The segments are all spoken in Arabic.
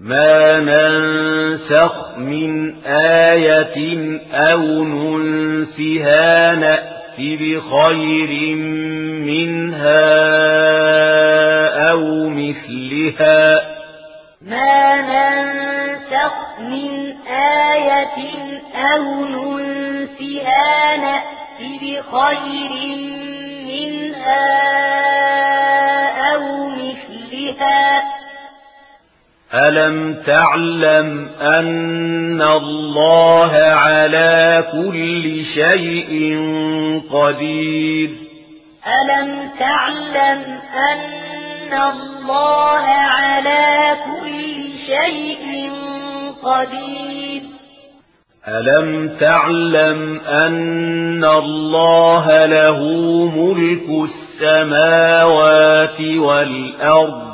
ما ننسخ من آية أو ننسها نَأْتِ بخير منها أو مثلها ما ننسخ من آية أو ننسها نَأْتِ بخير منها أو مثلها أَلَمْ تَعْلَمْ أَنَّ اللَّهَ عَلَى كُلِّ شَيْءٍ قَدِيرٌ أَلَمْ تَعْلَمْ أَنَّ اللَّهَ عَلَى كُلِّ شَيْءٍ قَدِيرٌ أَلَمْ تَعْلَمْ أَنَّ اللَّهَ لَهُ مُلْكُ السَّمَاوَاتِ وَالْأَرْضِ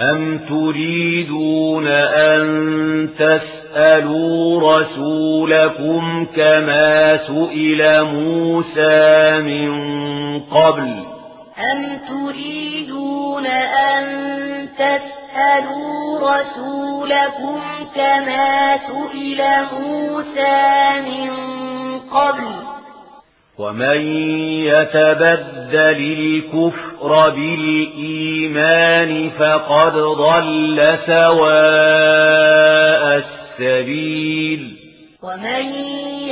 أَمْ تُرِيدُونَ أَن تَسْأَلُوا رَسُولَكُمْ كَمَا سُئِلَ مُوسَى مِنْ قَبْلُ أَمْ تُرِيدُونَ أَن تَسْأَلُوا رَسُولَكُمْ كَمَا سُئِلَ مُوسَى مِنْ قَبْلُ ومن يتبدل الكفر بالإيمان فقد ضل سواء السبيل ومن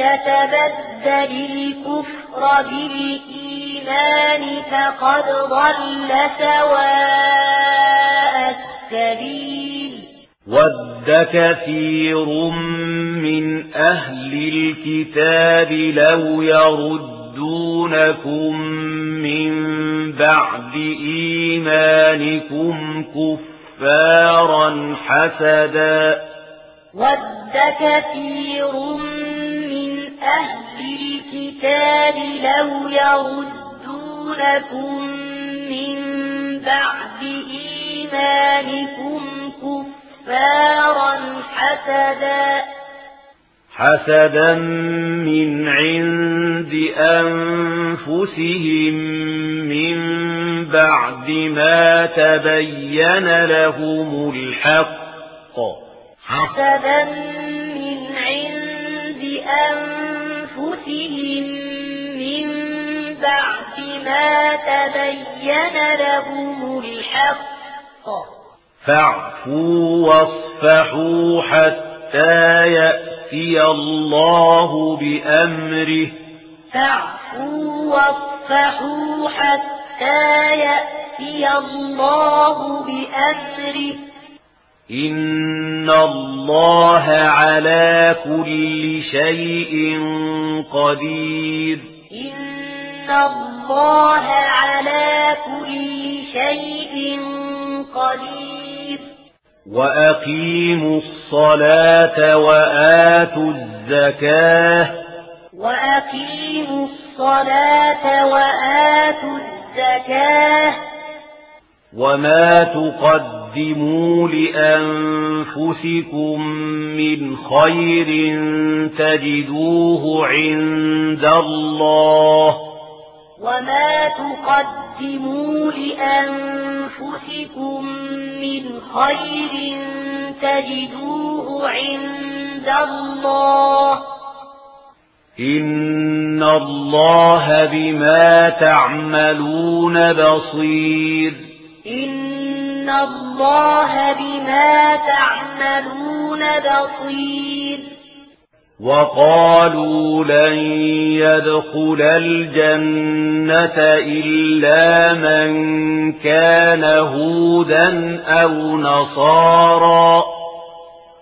يتبدل الكفر بالإيمان فقد ضل سواء السبيل ود كثير من أهل الكتاب لو يرد يردونكم من بعد إيمانكم كفارا حسدا ود كثير من أهل الكتاب لو يردونكم من بعد إيمانكم كفارا حسدا حسدا من عند بِأَنفُسِهِم مِّن بَعْدِ مَا تَبَيَّنَ لَهُمُ الْحَقُّ. حَسَبًا مِّنْ عِندِ أَنفُسِهِم مِّن بَعْدِ مَا تَبَيَّنَ لَهُمُ الْحَقُّ. فَاعْفُوا وَاصْفَحُوا حَتَّى يَأْتِيَ اللَّهُ بِأَمْرِهِ. فاعفوا واصفحوا حتى يأتي الله بأسره إن الله على كل شيء قدير. إن الله على كل شيء قدير. وأقيموا الصلاة وآتوا الزكاة وَأَقِيمُوا الصَّلَاةَ وَآتُوا الزَّكَاةَ وَمَا تُقَدِّمُوا لِأَنفُسِكُم مِّنْ خَيْرٍ تَجِدُوهُ عِندَ اللَّهِ وَمَا تُقَدِّمُوا لِأَنفُسِكُم مِّنْ خَيْرٍ تَجِدُوهُ عِندَ اللَّهِ إن الله بما تعملون بصير إن الله بما تعملون بصير وقالوا لن يدخل الجنة إلا من كان هودا أو نصارا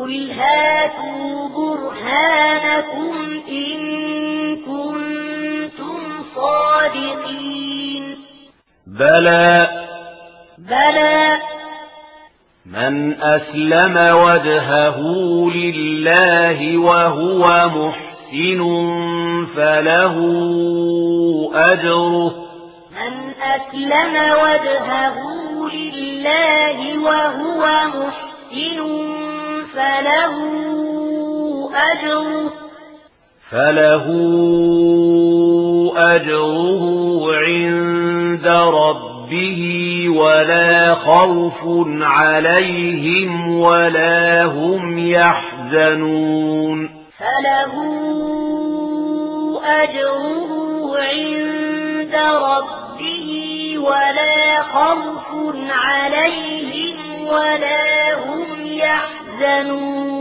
قل هاتوا برهانكم إن كنتم صادقين بلى بلى من أسلم وجهه لله وهو محسن فله أجره من أسلم وجهه لله وهو محسن فله أجر فله أجره عند ربه ولا خوف عليهم ولا هم يحزنون فله أجره عند ربه ولا خوف عليهم ولا هم يحزنون تحزنون